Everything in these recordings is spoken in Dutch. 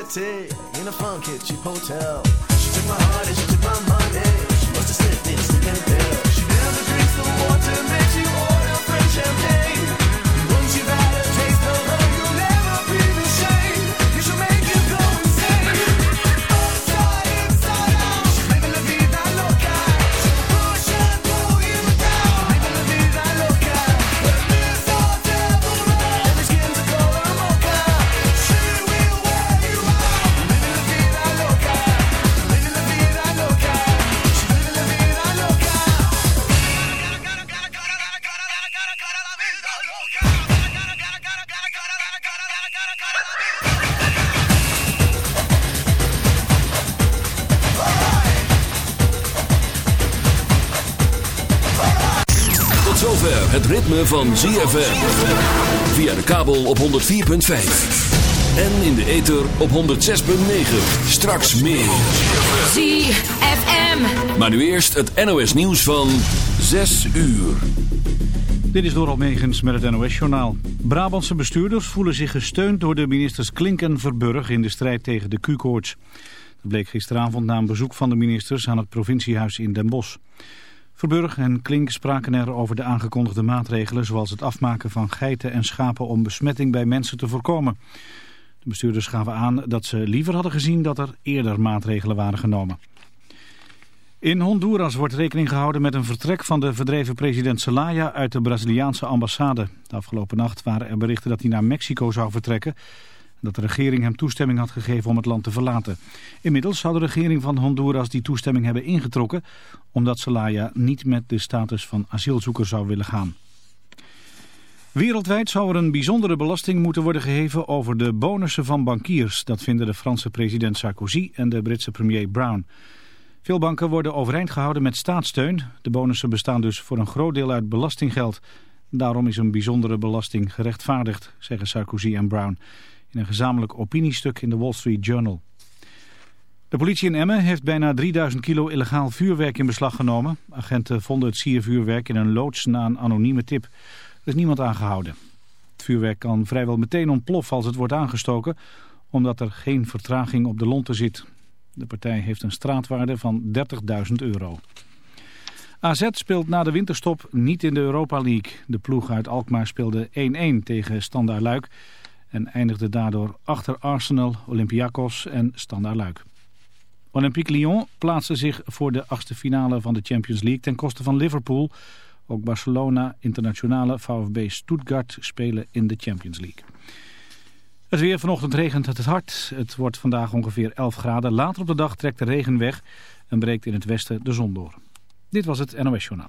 city in a funky cheap hotel. She took my heart and she took my money. She must have slipped in a sleeping pill. She never drinks the water, makes you order van ZFM. Via de kabel op 104.5. En in de ether op 106.9. Straks meer. ZFM. Maar nu eerst het NOS nieuws van 6 uur. Dit is Doral Megens met het NOS-journaal. Brabantse bestuurders voelen zich gesteund door de ministers Klink en Verburg in de strijd tegen de Q-koorts. Dat bleek gisteravond na een bezoek van de ministers aan het provinciehuis in Den Bosch. Verburg en Klink spraken er over de aangekondigde maatregelen... zoals het afmaken van geiten en schapen om besmetting bij mensen te voorkomen. De bestuurders gaven aan dat ze liever hadden gezien dat er eerder maatregelen waren genomen. In Honduras wordt rekening gehouden met een vertrek van de verdreven president Zelaya uit de Braziliaanse ambassade. De afgelopen nacht waren er berichten dat hij naar Mexico zou vertrekken. Dat de regering hem toestemming had gegeven om het land te verlaten. Inmiddels zou de regering van Honduras die toestemming hebben ingetrokken... omdat Zelaya niet met de status van asielzoeker zou willen gaan. Wereldwijd zou er een bijzondere belasting moeten worden geheven over de bonussen van bankiers. Dat vinden de Franse president Sarkozy en de Britse premier Brown. Veel banken worden overeind gehouden met staatssteun. De bonussen bestaan dus voor een groot deel uit belastinggeld. Daarom is een bijzondere belasting gerechtvaardigd, zeggen Sarkozy en Brown... in een gezamenlijk opiniestuk in de Wall Street Journal. De politie in Emmen heeft bijna 3000 kilo illegaal vuurwerk in beslag genomen. Agenten vonden het siervuurwerk in een loods na een anonieme tip. Er is niemand aangehouden. Het vuurwerk kan vrijwel meteen ontploffen als het wordt aangestoken... omdat er geen vertraging op de lonten zit. De partij heeft een straatwaarde van 30.000 euro. AZ speelt na de winterstop niet in de Europa League. De ploeg uit Alkmaar speelde 1-1 tegen Standaard Luik... en eindigde daardoor achter Arsenal, Olympiakos en Standaard Luik. Olympique Lyon plaatste zich voor de achtste finale van de Champions League ten koste van Liverpool. Ook Barcelona, Internationale, VfB Stuttgart spelen in de Champions League. Het weer vanochtend regent het hard. Het wordt vandaag ongeveer 11 graden. Later op de dag trekt de regen weg en breekt in het westen de zon door. Dit was het NOS Journaal.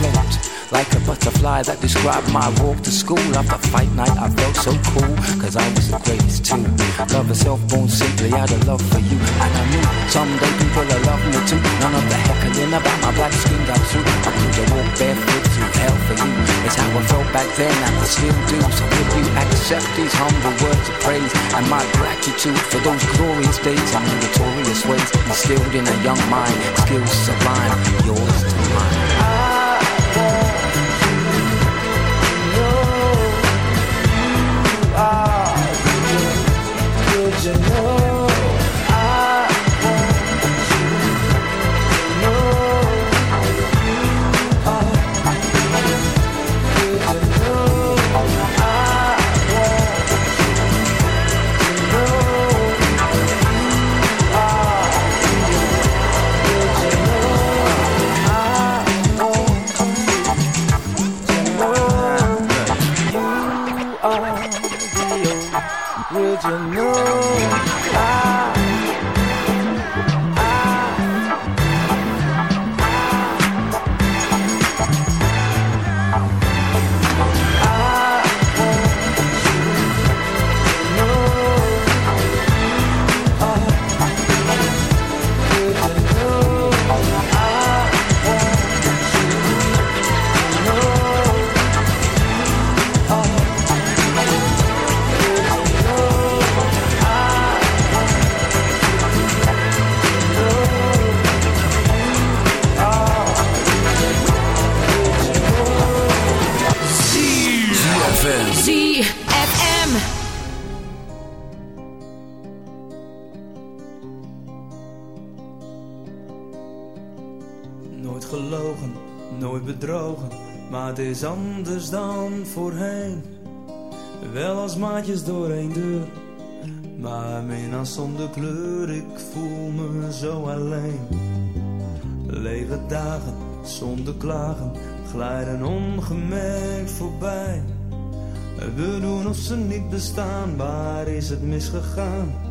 butterfly that described my walk to school. After fight night I felt so cool Cause I was the greatest too. Love herself born simply out of love for you. And I knew someday people will love me too. None of the heckling about my black skin got through. I could walk barefoot through hell for you. It's how I felt back then and I still do. So if you accept these humble words of praise And my gratitude for those glorious days And meritorious ways Instilled in a young mind Skills sublime Yours to mine ZFM. Gelogen, nooit bedrogen, maar het is anders dan voorheen. Wel als maatjes door één deur, maar mina zonder kleur, ik voel me zo alleen. Lege dagen, zonder klagen, glijden ongemerkt voorbij. We doen of ze niet bestaan, waar is het misgegaan?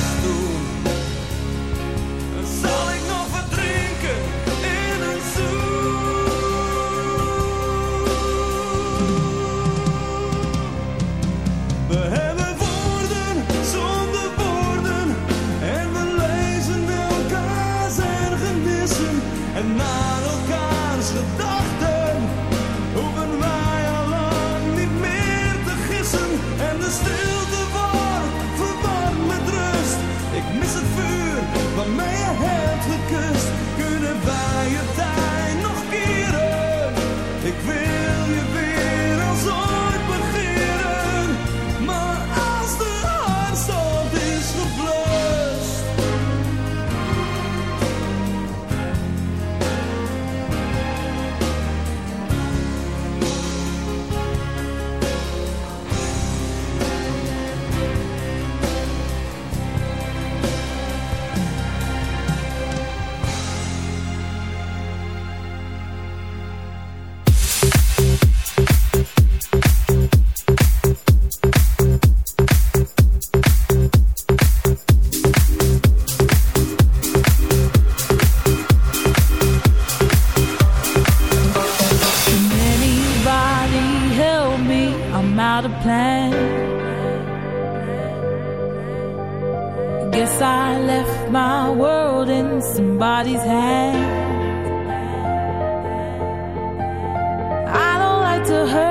Guess I left my world in somebody's hands. I don't like to hurt.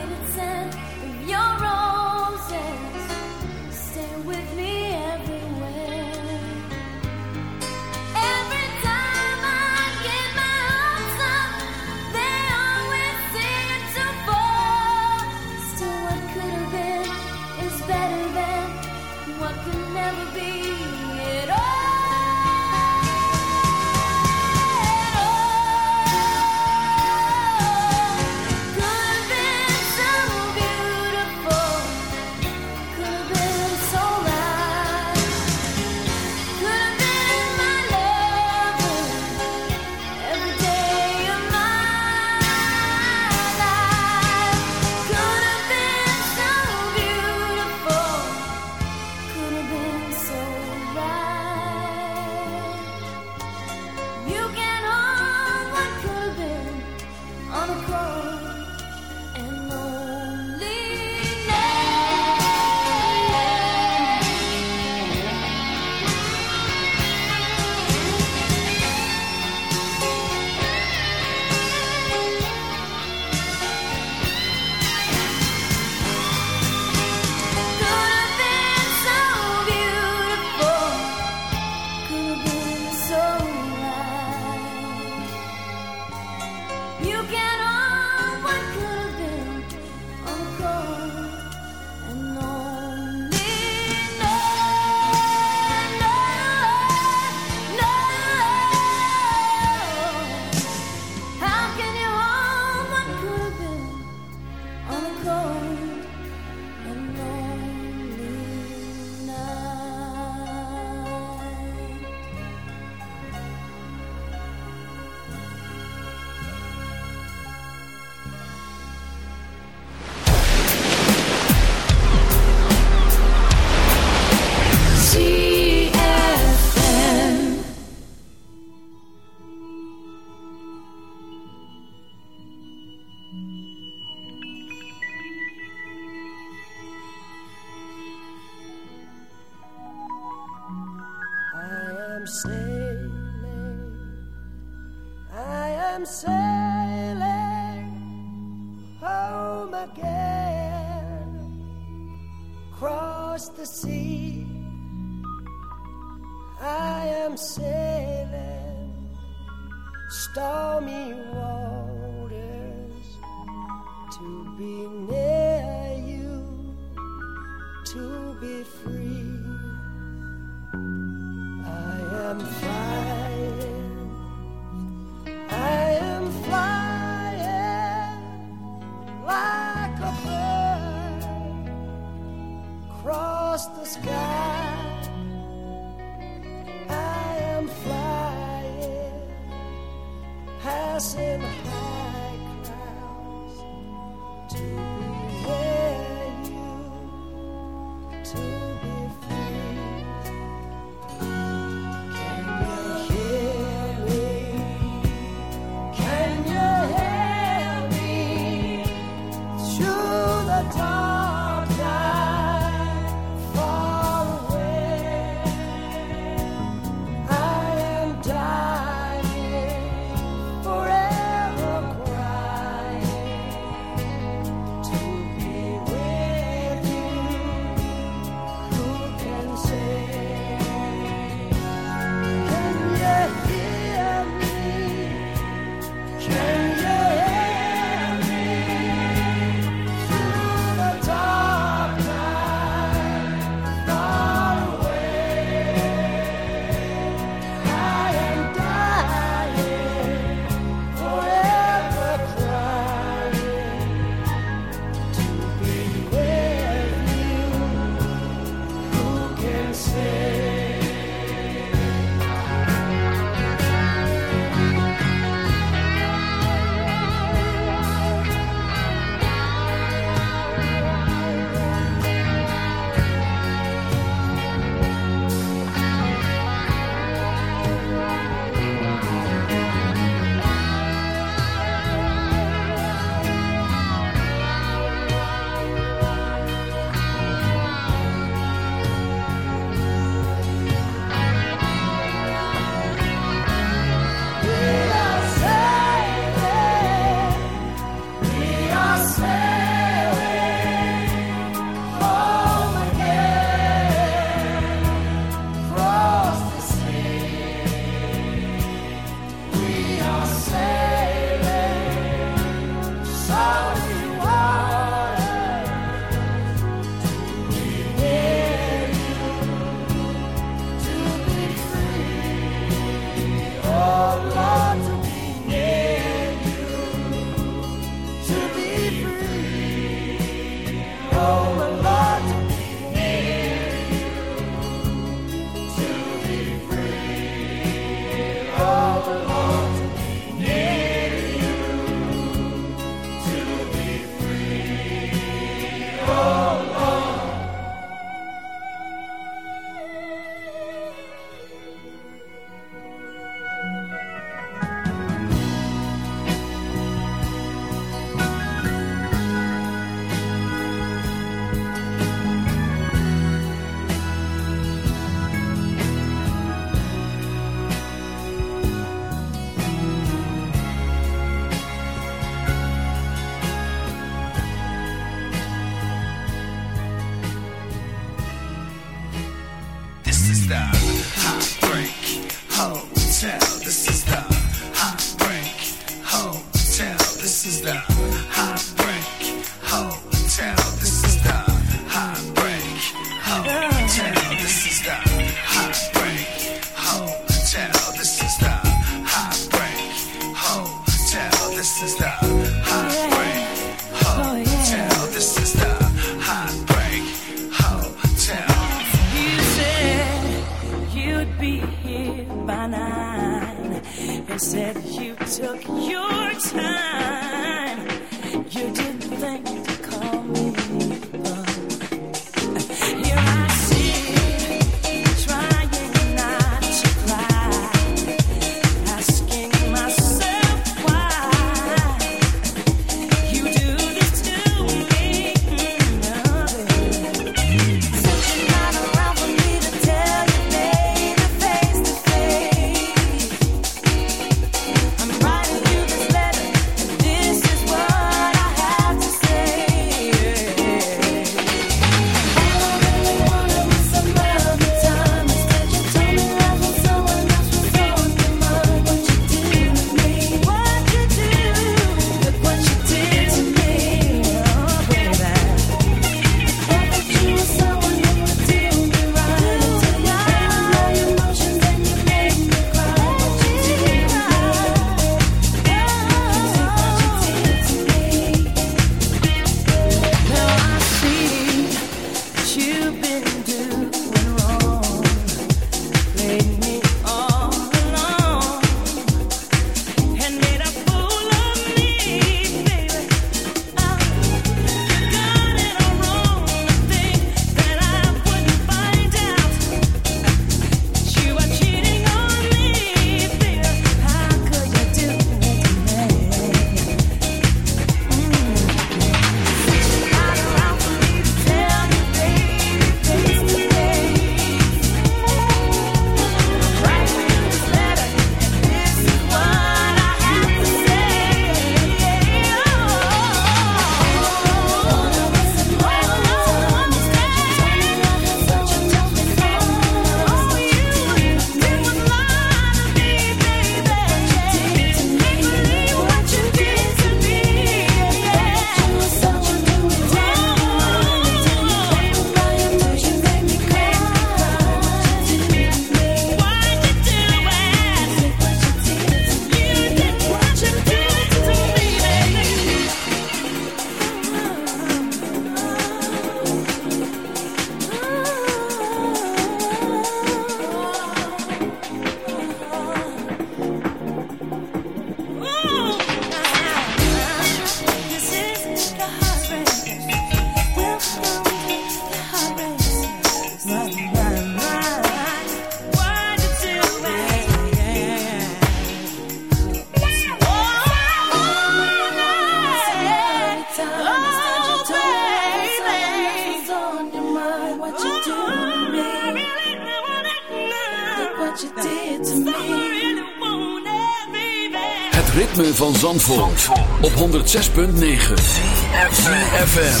Zandvoort, op 106.9 CFFM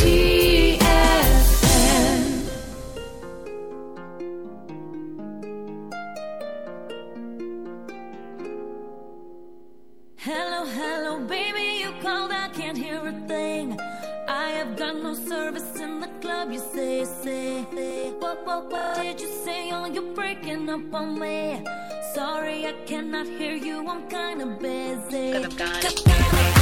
Hello, hello baby, you called, I can't hear a thing. I have got no service in the club, you say, say What, what, did you say, oh, you're breaking up on me? not hear you, I'm kinda busy. Cause I'm gone.